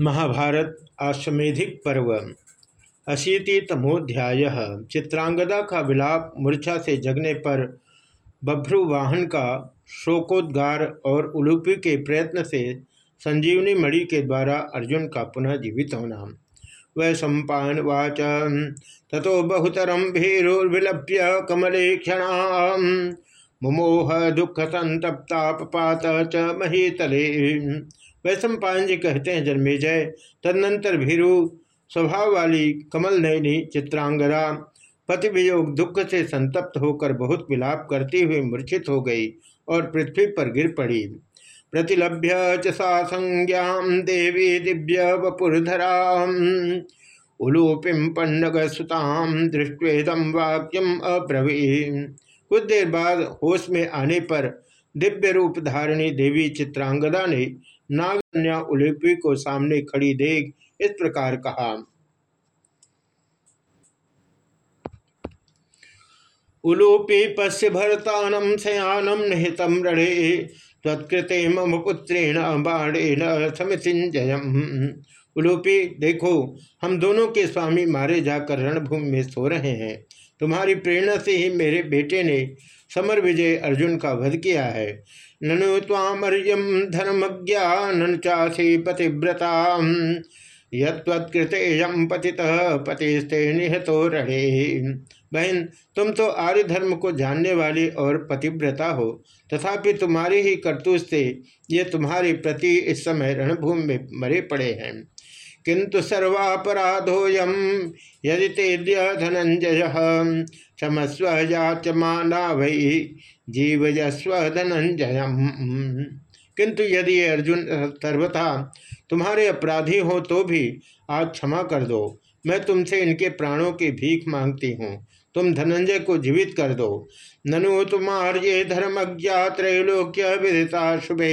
महाभारत आश्वेधिक पर्व। अशीतितमोध्याय। चित्रांगदा का विलाप मूर्छा से जगने पर बभ्रुवाहन का शोकोद्गार और उलूपी के प्रयत्न से संजीवनी मणि के द्वारा अर्जुन का पुनः जीवित होना। वै सम्पावाच तथो बहुतरम भीरुर्विलप्य कमले क्षण। मुमोह दुख संतप्तापात च महीतले। वैश्व पायन जी कहते हैं जन्मेजय तदनंतर भीरु स्वभाव वाली कमल नयनी चित्रांगरा पति वियोग दुख से संतप्त होकर बहुत विलाप करती हुई मूर्छित हो गई और पृथ्वी पर गिर पड़ी। प्रतिलभ्य च संज्ञा देवी दिव्य वपुरधरा उलूपिम पन्नग सुताम दृष्टवेदम वाक्यम अब्रवी कुछ देर बाद होश में आने पर दिव्य रूप धारिणी देवी चित्रांगदा ने नागन्या उलूपी को सामने खड़ी देख इस प्रकार कहा, उलूपी पश्य भरतानम शयानम निहितम रणे तत्कृते मम पुत्रेण बाणेन समितिजयम उलूपी, देखो, हम दोनों के स्वामी मारे जाकर रणभूमि में सो रहे हैं। तुम्हारी प्रेरणा से ही मेरे बेटे ने समर विजय अर्जुन का वध किया है। ननु तामर्यम धर्मज्ञान चासी पतिव्रता यम पति पतिस्ते निहतो रणे। बहन, तुम तो आर्य धर्म को जानने वाली और पतिव्रता हो। तथापि तुम्हारी ही करतूत से ये तुम्हारे प्रति इस समय रणभूमि में मरे पड़े हैं। किंतु सर्वापराधोयम यदि तेद्य धनंजय, क्षमस्व याचमाना वही जीवजस्व धनंजय किंतु यदि अर्जुन सर्वथा तुम्हारे अपराधी हो तो भी आज क्षमा कर दो। मैं तुमसे इनके प्राणों की भीख मांगती हूँ। तुम धनंजय को जीवित कर दो। ननु तुम्हारे धर्मज्ञा त्रैलोक्य विदिता शुभे।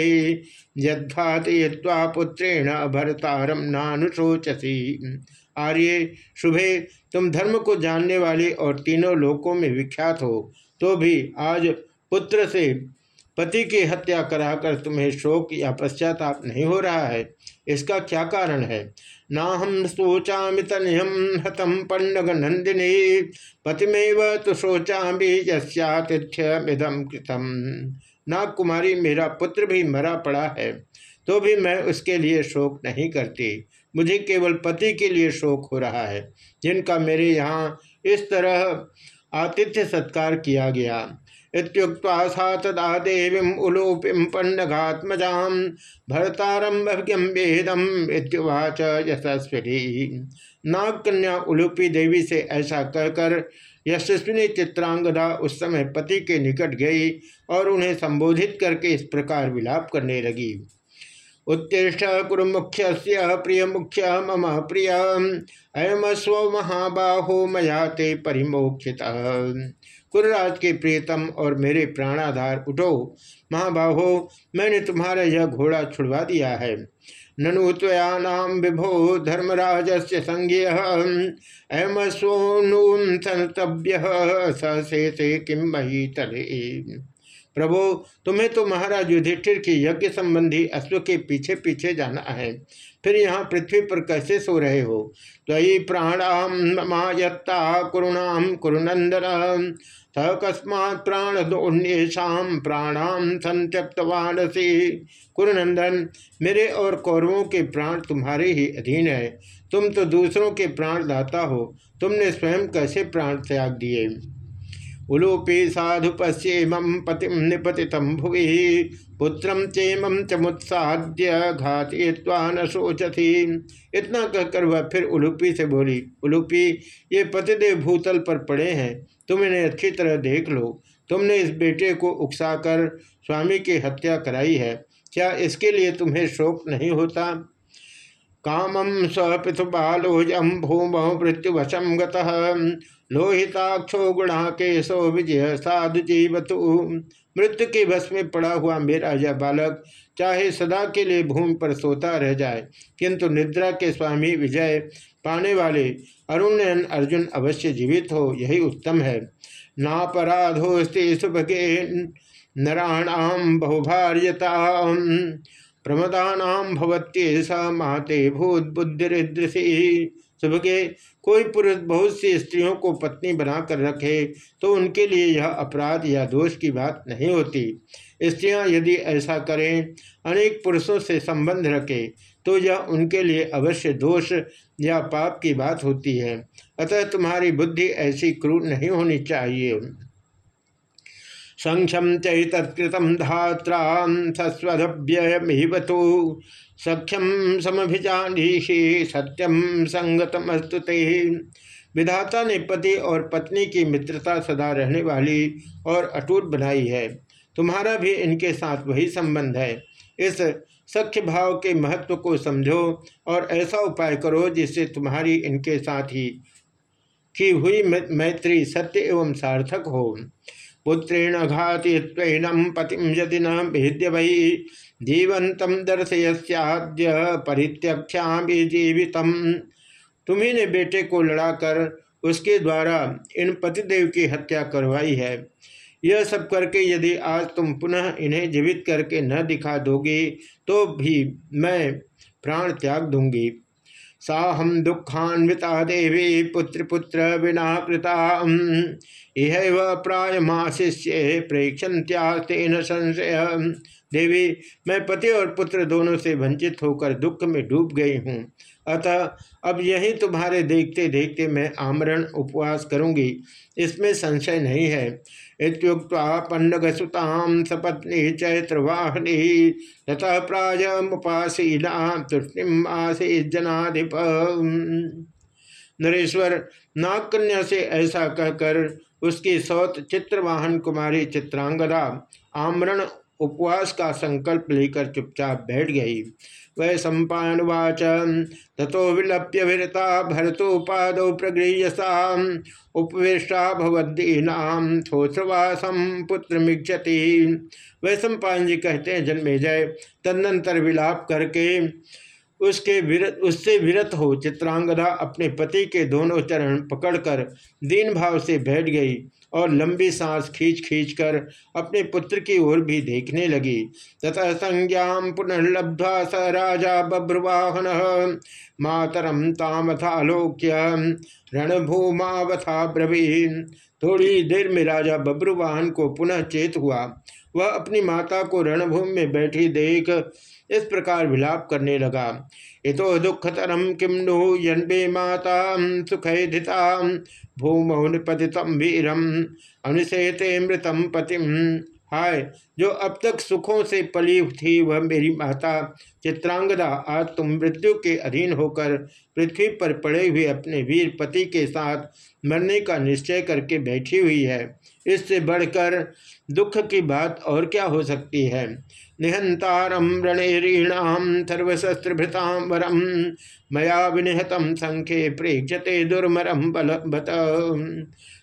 यद्घातय्वा पुत्रेण भरतारम नानुशोचसी आर्य, शुभे, तुम धर्म को जानने वाले और तीनों लोकों में विख्यात हो तो भी आज पुत्र से पति की हत्या कराकर तुम्हें शोक या पश्चाताप नहीं हो रहा है। इसका क्या कारण है? ना हम सोचा तनयम हतम पंडग नंदिनी पतिमेव तो सोचा भी यस्यातिथ्यमिदम कृतम। ना कुमारी मेरा पुत्र भी मरा पड़ा है तो भी मैं उसके लिए शोक नहीं करती। मुझे केवल पति के लिए शोक हो रहा है, जिनका मेरे यहाँ इस तरह आतिथ्य सत्कार किया गया। इत्युक्त्वा सा तदा देवीं उलूपिं पन्नघात्मजां भरतारं भव्यम वेदम यशस्विनी। नाग कन्या उलूपी देवी से ऐसा कहकर यशस्विनी चित्रांगदा उस समय पति के निकट गई और उन्हें संबोधित करके इस प्रकार विलाप करने लगी। उत्तिष्ठ कुरु मुख्य प्रिय मुख्य मम प्रिय अयम स्व महाबाहो मया ते परिमोक्षित कुरराज के प्रियतम और मेरे प्राणाधार उठो। महाबाहो, मैंने तुम्हारा यह घोड़ा छुड़वा दिया है। ननु त्वयानाम विभो धर्मराज से संज्ञ अहम सोनून संतव्य से किम मही तले। प्रभु, तुम्हें तो महाराज युधिष्ठिर की यज्ञ संबंधी अश्व के पीछे पीछे जाना है। फिर यहाँ पृथ्वी पर कैसे सो रहे हो? तयि प्राणाम मायत्ता कुरुणाम कुरुनंदन। तस्मात् प्राण दोन्येषाम प्राणाम संत्यक्तवानसी कुरुनंदन, मेरे और कौरवों के प्राण तुम्हारे ही अधीन है। तुम तो दूसरों के प्राण दाता हो। तुमने स्वयं कैसे प्राण त्याग दिए? उलूपी साधु पश्येम पति निपति भुवि। पुत्रम चेम चमुत्साद्य घातवा न शोचती। इतना कहकर वह फिर उलूपी से बोली, उलूपी, ये पतिदेव भूतल पर पड़े हैं। तुम इन्हें अच्छी तरह देख लो। तुमने इस बेटे को उकसाकर स्वामी की हत्या कराई है। क्या इसके लिए तुम्हें शोक नहीं होता? कामम स्वपितु बालोजम भूम मृत्युवशम लोहिताक्षो गुणा केशो विजय साधु जीवतु। मृत्यु के बस में पड़ा हुआ मेरा यह बालक चाहे सदा के लिए भूमि पर सोता रह जाए, किंतु निद्रा के स्वामी विजय पाने वाले अरुण अर्जुन अवश्य जीवित हो, यही उत्तम है। नापराधोस्ते सुभगे नराणाम बहुभार्यता प्रमदानाम भवत्ये स माते भूत बुद्धिदृषि शुभ के कोई पुरुष बहुत सी स्त्रियों को पत्नी बनाकर रखे तो उनके लिए यह अपराध या दोष की बात नहीं होती। स्त्रियाँ यदि ऐसा करें, अनेक पुरुषों से संबंध रखें तो यह उनके लिए अवश्य दोष या पाप की बात होती है। अतः तुम्हारी बुद्धि ऐसी क्रूर नहीं होनी चाहिए। संख्यम चैतत्कृतम धात्रा सख्यम समभिजानीषि सत्यम संगतमस्तुते विधाता ने पति और पत्नी की मित्रता सदा रहने वाली और अटूट बनाई है। तुम्हारा भी इनके साथ वही संबंध है। इस सख्य भाव के महत्व को समझो और ऐसा उपाय करो जिससे तुम्हारी इनके साथ ही की हुई मैत्री सत्य एवं सार्थक हो। पुत्रेण घाति त्वनम पतिम यदि न भेद्य वही जीवंत दर्शयस्याद्य परित्यक्षामी जीवित। तुम्ही ने बेटे को लड़ाकर उसके द्वारा इन पतिदेव की हत्या करवाई है। यह सब करके यदि आज तुम पुनः इन्हें जीवित करके न दिखा दोगे तो भी मैं प्राण त्याग दूँगी। साहम दुखान्विता देवी पुत्र पुत्र विना कृता इह प्रायमाशिष्य प्रेक्षंत्यास्तेन संशय। देवी, मैं पति और पुत्र दोनों से वंचित होकर दुख में डूब गई हूँ। अतः अब यही तुम्हारे देखते देखते मैं आमरण उपवास करूँगी। इसमें संशय नहीं है। इतुक्ता पन्नगसुताम सपत्नी चैत्रवाहनी ततः प्राय मुपासीना तुष्टिम आसे जनाधिप। नरेश्वर नागकन्या से ऐसा कहकर उसकी सौत चित्रवाहन कुमारी चित्रांगदा आमरण उपवास का संकल्प लेकर चुपचाप बैठ गई। वै सम्पावाच तथो विलप्य विरता भरतोपाद प्रगृहसा उपवेशा भवदीनाम थोसवासम पुत्र मिक्षति वह सम्पान जी कहते हैं, जन्मे जय। तदनंतर विलाप करके उसके विरत उससे विरत हो चित्रांगदा अपने पति के दोनों चरण पकड़कर दीन भाव से बैठ गई। और लंबी सांस खींच खींच कर अपने पुत्र की ओर भी देखने लगी। तथा संज्ञा पुनर्लब्ध्वा स राजा बभ्रुवाहन मातरम तामथालोक्य रणभूमावथा ब्रवीन। थोड़ी देर में राजा बब्रुवाहन को पुनः चेत हुआ। वह अपनी माता को रणभूमि में बैठी देख इस प्रकार विलाप करने लगा। इतो दुखतरम किम नु यन्बे माता सुखैधिता भूमौ निपतितम वीरम अनुशेते मृतम पतिम हाय, जो अब तक सुखों से पली थी वह मेरी माता। चित्रांगदा, आज तुम मृत्यु के अधीन होकर पृथ्वी पर पड़े हुए अपने वीर पति के साथ मरने का निश्चय करके बैठी हुई है। इससे बढ़कर दुख की बात और क्या हो सकती है? निहंतारम रणेरीणाम सर्वशस्त्रभृताम वरम मया विनिहतम संख्य प्रेक्षते दुर्मरम बलबत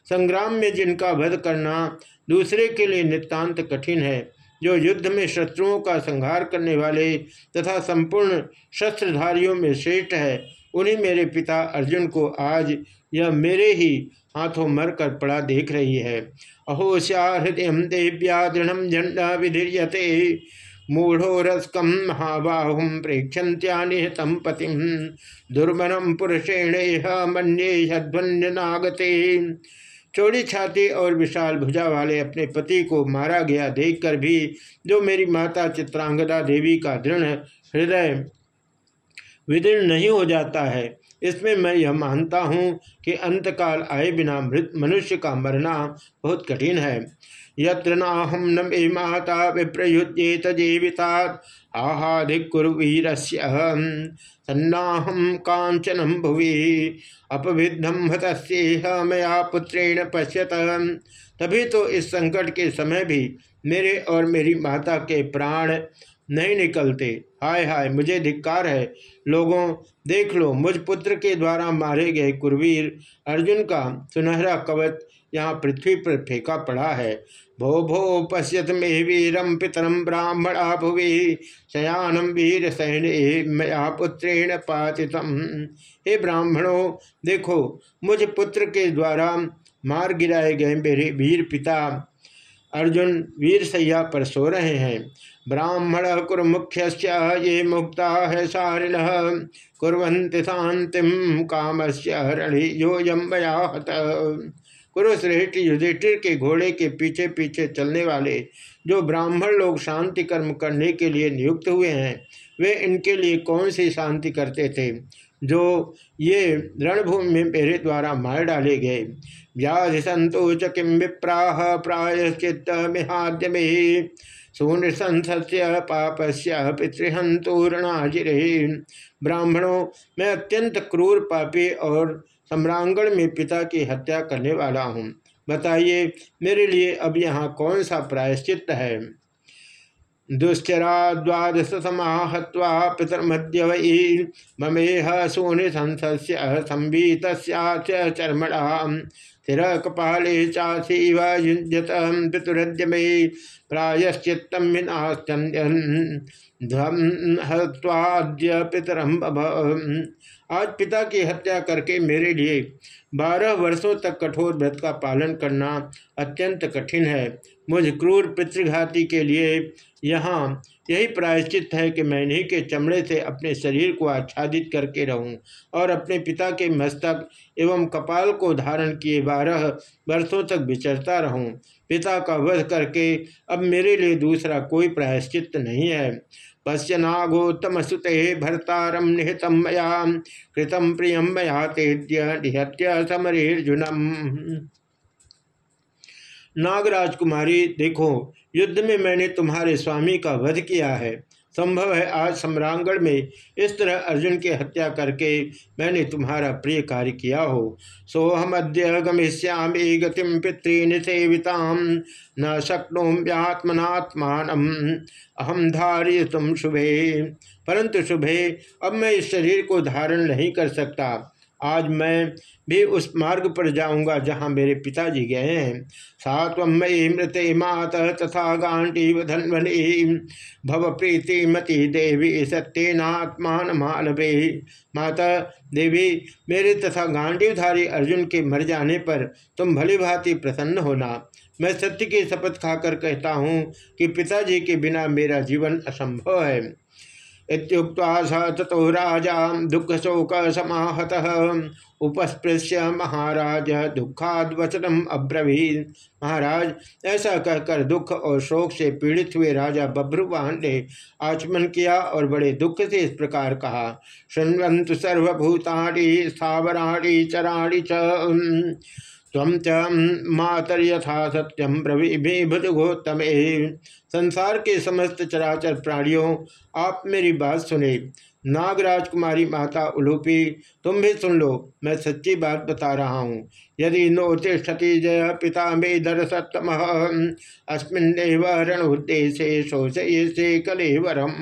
संग्राम में जिनका वध करना दूसरे के लिए नितांत कठिन है, जो युद्ध में शत्रुओं का संहार करने वाले तथा संपूर्ण शस्त्रधारियों में श्रेष्ठ है, उन्हीं मेरे पिता अर्जुन को आज यह मेरे ही हाथों मर कर पड़ा देख रही है। अहोश्या हृदय देव्या दृढ़ झंडा विधीयते मूढ़ो रसकम महाबाहुम प्रेक्षंत्या निहतम दुर्मनम पुरुषेण मन्ये नागते चौड़ी छाती और विशाल भुजा वाले अपने पति को मारा गया देखकर भी जो मेरी माता चित्रांगदा देवी का दृढ़ हृदय विदीर्ण नहीं हो जाता है, इसमें मैं यह मानता हूँ कि अंतकाल आए बिना मृत मनुष्य का मरना बहुत कठिन है। यत्र नाहम न मे माता विप्रयुज्येत जीविता आहाधिकुर्वीर सन्नाहम कांचनम भुवि। अपविद्धम हतस्ेह मया पुत्रेण पश्यत। तभी तो इस संकट के समय भी मेरे और मेरी माता के प्राण नहीं निकलते। हाय हाय, मुझे धिक्कार है। लोगों, देख लो, मुझ पुत्र के द्वारा मारे गए कुरवीर अर्जुन का सुनहरा कवच यहाँ पृथ्वी पर फेंका पड़ा है। भो भो पश्यत मे वीरम पितरम ब्राह्मणा भुवि। शयानम वीर सैन्य मया पुत्रेण पातितम। हे ब्राह्मणों, देखो, मुझ पुत्र के द्वारा मार गिराए गए मेरे वीर पिता अर्जुन वीर सैया पर सो रहे हैं। ब्राह्मण कुर मुख्य ये मुक्ता है सारिण। कुरंति शांतिम काम से हरणि यो यमयाहत कुरुश्रेष्ठ युधिष्ठिर के घोड़े के पीछे पीछे चलने वाले, जो ब्राह्मण लोग शांति कर्म करने के लिए नियुक्त हुए हैं, वे इनके लिए कौन सी शांति करते थे, जो ये रणभूमि में मेरे द्वारा मार डाले गए? व्याधि संतोष किम विप्राह प्रायश्चित मिहाद्य में। शून्य पाप से पितृहंतूर्णाजिरे ब्राह्मणों, मैं अत्यंत क्रूर पापी और सम्रांगण में पिता की हत्या करने वाला हूँ। बताइए, मेरे लिए अब यहाँ कौन सा प्रायश्चित है? दुश्चरा द्वादश समाहत्वा पितर्मध्य वही ममेह सूनि संसस्य संवीत चर्मणा स्थिर कपाले चासीव युजत पितुरद्य मे प्रायश्चित्तम हत्वाद्य पितरम आज पिता की हत्या करके मेरे लिए बारह वर्षों तक कठोर व्रत का पालन करना अत्यंत कठिन है। मुझ क्रूर पितृघाती के लिए यहाँ यही प्रायश्चित है कि मैं इन्हीं के चमड़े से अपने शरीर को आच्छादित करके रहूँ और अपने पिता के मस्तक एवं कपाल को धारण किए बारह वर्षों तक विचरता रहूँ। पिता का वध करके अब मेरे लिए दूसरा कोई प्रायश्चित नहीं है। पश्य नागोत्तम सुते भर्तारम निहितम मया कृतम प्रियम मया तेद्य निहत्य समरेर्जुनम। नागराज कुमारी देखो, युद्ध में मैंने तुम्हारे स्वामी का वध किया है। संभव है आज सम्रांगण में इस तरह अर्जुन की हत्या करके मैंने तुम्हारा प्रिय कार्य किया हो। सोहम अद्य गमिष्याम ए गतिम पितृनिसेविताम न शक्नोम शक्नोम्यात्मनात्मान अहम धार्य तुम शुभे। परंतु शुभे, अब मैं इस शरीर को धारण नहीं कर सकता। आज मैं भी उस मार्ग पर जाऊँगा जहाँ मेरे पिताजी गए हैं। सात्वम मयी मृत मात तथा गांडीव धन्वनी भव प्रीति मति देवी सत्यनात्मान मालवे। माता, देवी, मेरे तथा गांडीवधारी अर्जुन के मर जाने पर तुम भली भांति प्रसन्न होना। मैं सत्य की शपथ खाकर कहता हूँ कि पिताजी के बिना मेरा जीवन असंभव है। ततो राजा दुख शोक समाहत उपस्पृश्य महाराज दुखाद वचनम अब्रवीत महाराज, ऐसा कहकर दुख और शोक से पीड़ित हुए राजा बभ्रुवाहन ने आचमन किया और बड़े दुख से इस प्रकार कहा शृण्वंत सर्वभूतानि, स्थावराणि, चराणि च। तम च मातर यथा सत्यम ब्रवी भुजगोत्तम संसार के समस्त चराचर प्राणियों, आप मेरी बात सुने। नागराज कुमारी माता उलूपी, तुम भी सुन लो, मैं सच्ची बात बता रहा हूँ। यदि नो तिष्ठति जय पिता मे दर सत्तम अस्मिन रण उद्देश्य शोषये से कलेवरम।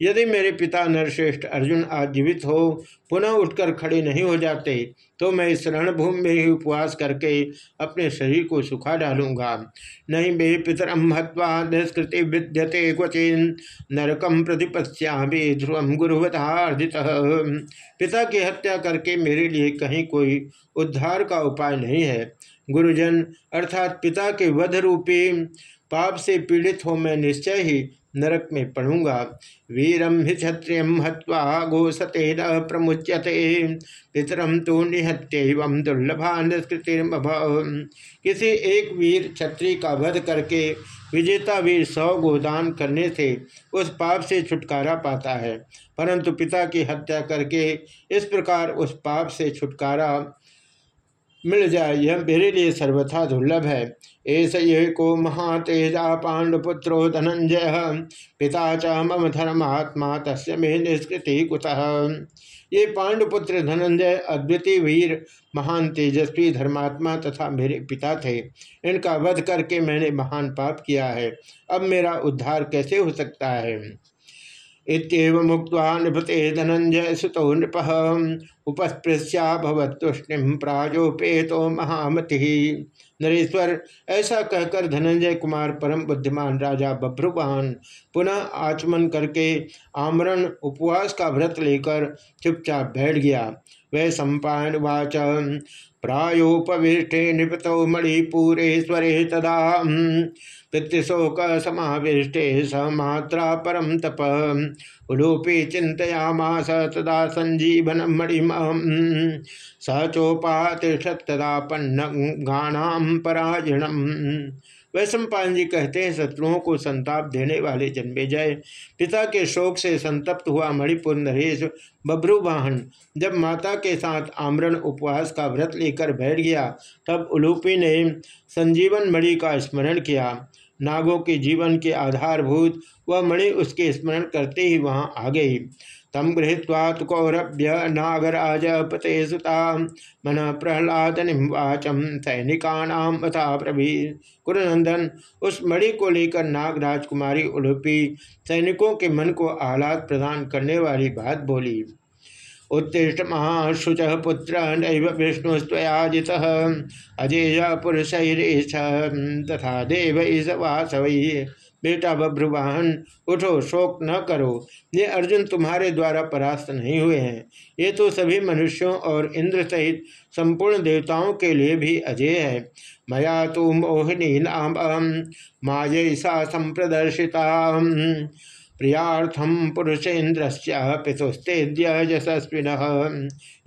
यदि मेरे पिता नरश्रेष्ठ अर्जुन आज जीवित हो, पुनः उठकर खड़े नहीं हो जाते तो मैं इस रणभूमि में ही उपवास करके अपने शरीर को सुखा डालूँगा। नहीं मे पितरम हत्वा निष्कृति विद्यते क्वचिन नरकम प्रतिपत्स्यामी ध्रुवम गुरुवतार्जित पिता की हत्या करके मेरे लिए कहीं कोई उद्धार का उपाय नहीं है। गुरुजन, अर्थात पिता के वध रूपी पाप से पीड़ित हो मैं निश्चय ही नरक में पढ़ूँगा। वीरम हि क्षत्रिय हत्वा घोषते न प्रमुच्यते। पितरम तो निहत्य एवं दुर्लभा निष्कृतिर्भ किसी एक वीर क्षत्रिय का वध करके विजेता वीर सौ गोदान करने से उस पाप से छुटकारा पाता है। परंतु पिता की हत्या करके इस प्रकार उस पाप से छुटकारा मिल जाए, यह मेरे लिए सर्वथा दुर्लभ है। ऐस ये को महातेजा पांडुपुत्रो धनंजय। पिता च मम धर्मात्मा तस् मे निष्कृति कुतः। ये पांडुपुत्र धनंजय, अद्वितीय वीर, महान तेजस्वी धर्मात्मा तथा मेरे पिता थे। इनका वध करके मैंने महान पाप किया है। अब मेरा उद्धार कैसे हो सकता है? इतव मुक्त नृपते धनंजय सुतो नृप। उपस्पृश्या भवतुष्णिम प्राजोपेतो महामति। नरेश्वर, ऐसा कहकर धनंजय कुमार परम बुद्धिमान राजा बभ्रुवान पुनः आचमन करके आमरण उपवास का व्रत लेकर चुपचाप बैठ गया। वै सम्पावाच प्रायोपविष्टे नृपतो मणिपूरेश्वरे तदा। पितृशोक समाविष्टे स मात्रा परम तप। उलूपी चिंतयामास तदा संजीवन मणिम स चोपातिषत तदा पन्न गानाम परायणम वैश्वपान जी कहते हैं, शत्रुओं को संताप देने वाले जन्मे जय। पिता के शोक से संतप्त हुआ मणिपुर नरेश बभ्रुवाहन जब माता के साथ आमरण उपवास का व्रत लेकर बैठ गया, तब उलूपी ने संजीवन मणि का स्मरण किया। नागों के जीवन के आधारभूत वह मणि उसके स्मरण करते ही वहाँ आ गई। तम गृहत्वात् कौरभ्य नागराज पते सुता मन प्रहलाद निवाचम सैनिकानाम अथा प्रभी कुरनंदन उस मणि को लेकर नाग राजकुमारी उलूपी सैनिकों के मन को आह्लाद प्रदान करने वाली बात बोली। उत्तिष्ठ महाशुच पुत्र नैव विष्णुस्वयाजित अजेय पुरुष तथा देव वासवै। बेटा बभ्रुवाहन उठो, शोक न करो। ये अर्जुन तुम्हारे द्वारा परास्त नहीं हुए हैं। ये तो सभी मनुष्यों और इंद्र सहित संपूर्ण देवताओं के लिए भी अजय है। मया तो मोहिनी नाम मायसा संप्रदर्शिता प्रियार्थम पुरुषेन्द्र पितुस्तेद्य यशस्विन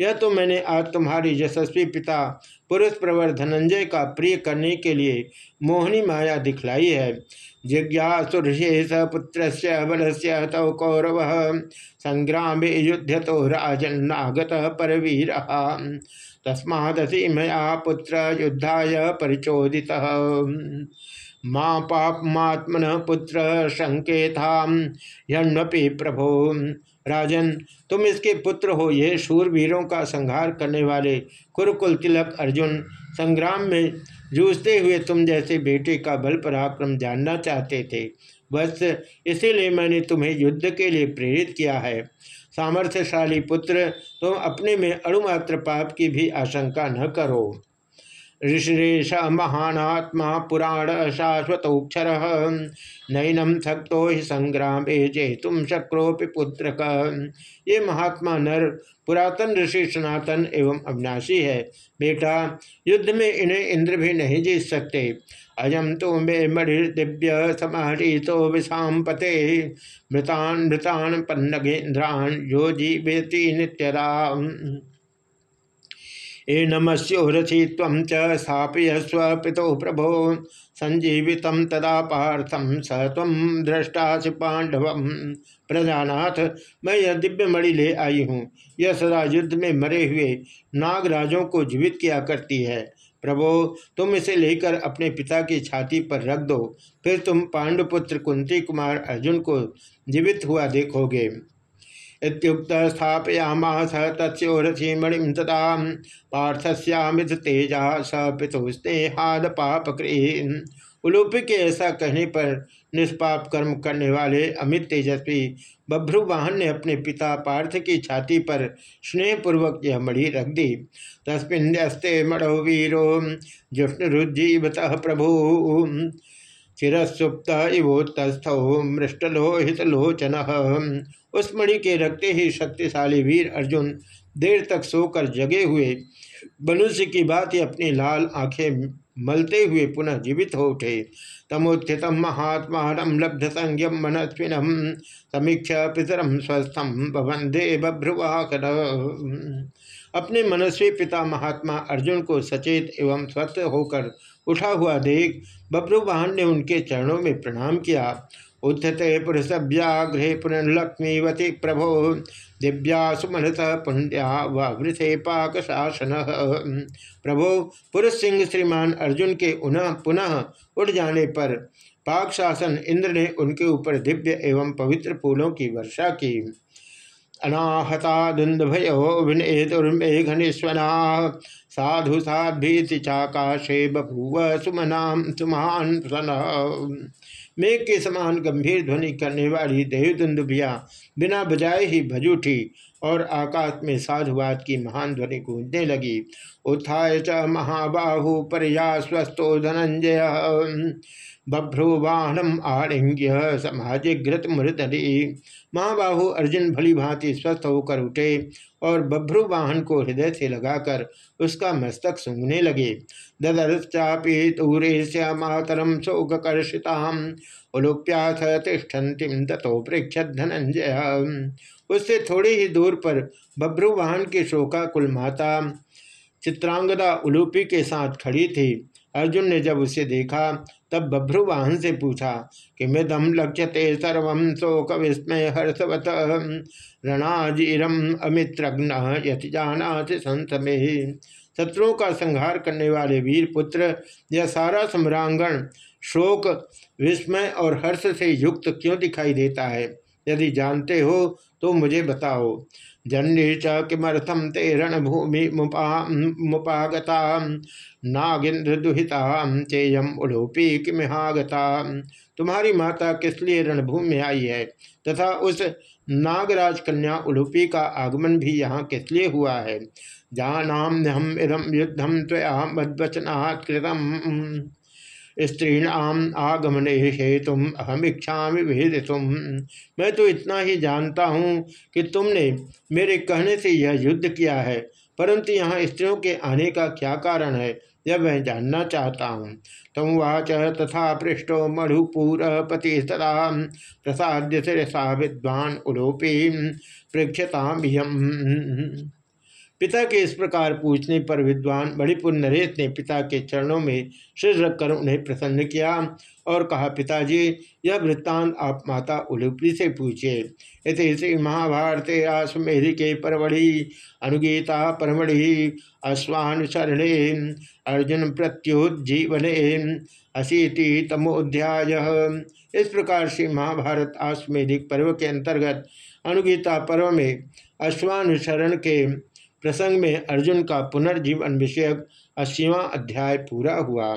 यह तो मैंने आज तुम्हारी यशस्वी पिता पुरुष प्रवर धनंजय का प्रिय करने के लिए मोहनी माया दिखलाई है। जिज्ञासुषेष पुत्र बल से तौ कौरव, संग्राम युद्ध तो राजन्नागत परवीर। तस्मादसी मया पुत्र युद्धाय परिचोदिता। माँ पापमात्मन पुत्र संकेता यण्वपि प्रभो, राजन, तुम इसके पुत्र हो। ये शूरवीरों का संहार करने वाले कुरुकुल तिलक अर्जुन, संग्राम में जूझते हुए तुम जैसे बेटे का बल पराक्रम जानना चाहते थे। बस इसीलिए मैंने तुम्हें युद्ध के लिए प्रेरित किया है। सामर्थ्यशाली पुत्र, तुम अपने में अणुमात्र पाप की भी आशंका न करो। ऋषिरेश महानात्मा पुराण शाश्वतोक्षर नैनम शक्तो ही संग्राम जे तुम शक्रोपि पुत्र। ये महात्मा नर, पुरातन ऋषि सनातन एवं अविनाशी है। बेटा, युद्ध में इन्हें इंद्र भी नहीं जीत सकते। अयम तो मे मणि दिव्य समारी तो विषाम पते मृतान मृतान पन्नगेन्द्रान यो जीवेति नित्यदा ये नमस्योरथि तम च स्थापयस्व पितो प्रभो। संजीवित तदा पार्थम स तम दृष्टास पांडव प्रजानाथ, मैं यह दिव्य मणि ले आई हूँ। यह सदा युद्ध में मरे हुए नागराजों को जीवित किया करती है। प्रभो, तुम इसे लेकर अपने पिता की छाती पर रख दो। फिर तुम पांडुपुत्र कुंती कुमार अर्जुन को जीवित हुआ देखोगे। इत्युक्त स्थापयामास तस्ोरथी मणिम तदा पार्थस्यामित तेजा स पितु स्नेहाद पापकृ उलूपी के ऐसा कहने पर निष्पाप कर्म करने वाले अमित तेजस्वी बभ्रुवाहन ने अपने पिता पार्थ की छाती पर स्नेहपूर्वक यह मणि रख दी। तस्मिन्स्ते मणो वीरो, जुष्णुरुज्जीवत प्रभु। चिरसुप्त इवोत्तस्थौ मृष्टलोहितलोचन। उस मणि के रखते ही शक्तिशाली वीर अर्जुन देर तक सोकर जगे हुए, मनुष्य की बात ही अपनी लाल आँखें मलते हुए पुनः जीवित हो उठे। तमोत्थित महात्मा लब्ध संयम मनस्विनम समीक्ष पितरम स्वस्थम बंदे बभ्रुवाकर अपने मनस्वी पिता महात्मा अर्जुन को सचेत एवं स्वस्थ होकर उठा हुआ देख बब्रुवाहन ने उनके चरणों में प्रणाम किया। उत्थते पुरुषव्याघ्रे पुनर्लक्ष्मीवती प्रभो दिव्या सुमनत पुण्या वृथे पाक शासन प्रभो, पुरुष सिंह श्रीमान अर्जुन के उन्ह पुनः उठ जाने पर पाक शासन इंद्र ने उनके ऊपर दिव्य एवं पवित्र फूलों की वर्षा की। अनाहता दुर्मेघनिस्वना साधु साधीति चाकाशे बभूव सुमनाम सुमान मेघ के समान गंभीर ध्वनि करने वाली देवदुंदुभिया बिना बजाए ही भज उठी और आकाश में साधुवाद की महान ध्वनि गूंजने लगी। उत्थाय च महाबाहु परया स्वस्थो धनंजय। बभ्रुवाहनम आलिंग्य समाजिघृत मृदरी महाबाहु अर्जुन भली भांति स्वस्थ होकर उठे और बभ्रु वाहन को हृदय से लगाकर उसका मस्तक सूंघने लगे। ददरश्चापी दूरे मातरम शोकर्षिताम उलुप्याथ तिष्ठन्तिम तथो पृक्षत धनंजय उससे थोड़ी ही दूर पर बभ्रु वाहन की शोकाकुल माता चित्रांगदा उलूपी के साथ खड़ी थी। अर्जुन ने जब उसे देखा, तब बभ्रुवाहन से पूछा कि मृदम लक्ष्यते सर्व शोक विस्मय हर्षवत। रणजीरम अमित्रग्न यति जानाथ संसमे शत्रुओं का संहार करने वाले वीर पुत्र, यह सारा सम्रांगण शोक, विस्मय और हर्ष से युक्त क्यों दिखाई देता है? यदि जानते हो तो मुझे बताओ। जन्य च किमर्थम ते रणभूमि मुपागता। नागेन्द्र दुहिता चेयम उलोपी किमिहागता। तुम्हारी माता किस लिए रणभूमि में आई है? तथा उस नागराज कन्या उलूपी का आगमन भी यहाँ किस लिए हुआ है? जानाम हम इदम युद्धम त्वया मद्वचनात् कृतम। स्त्रीणाम आगमने हेतु अहम इच्छा भेद तुम मैं तो इतना ही जानता हूँ कि तुमने मेरे कहने से यह युद्ध किया है, परंतु यहाँ स्त्रियों के आने का क्या कारण है, यह मैं जानना चाहता हूँ। तम वाच तथा पृष्ठो मधुपूर पति सदा प्रसाद्य शिरसा विद्वान उलोपी प्रेक्षताम पिता के इस प्रकार पूछने पर विद्वान मणिपुर नरेश ने पिता के चरणों में सिर रखकर उन्हें प्रसन्न किया और कहा, पिताजी, यह वृत्तांत आप माता उलूपी से पूछिए। इस श्री महाभारत आश्वेधि के परमढ़ि, अनुगीता परमढ़ि अश्वानुसरणे अर्जुन प्रत्युज्जीवने अशीति तमोध्याय इस प्रकार से महाभारत आश्वेधिक पर्व के अंतर्गत अनुगीता पर्व में अश्वानुसरण के प्रसंग में अर्जुन का पुनर्जीवन विषयक अस्सीवा अध्याय पूरा हुआ।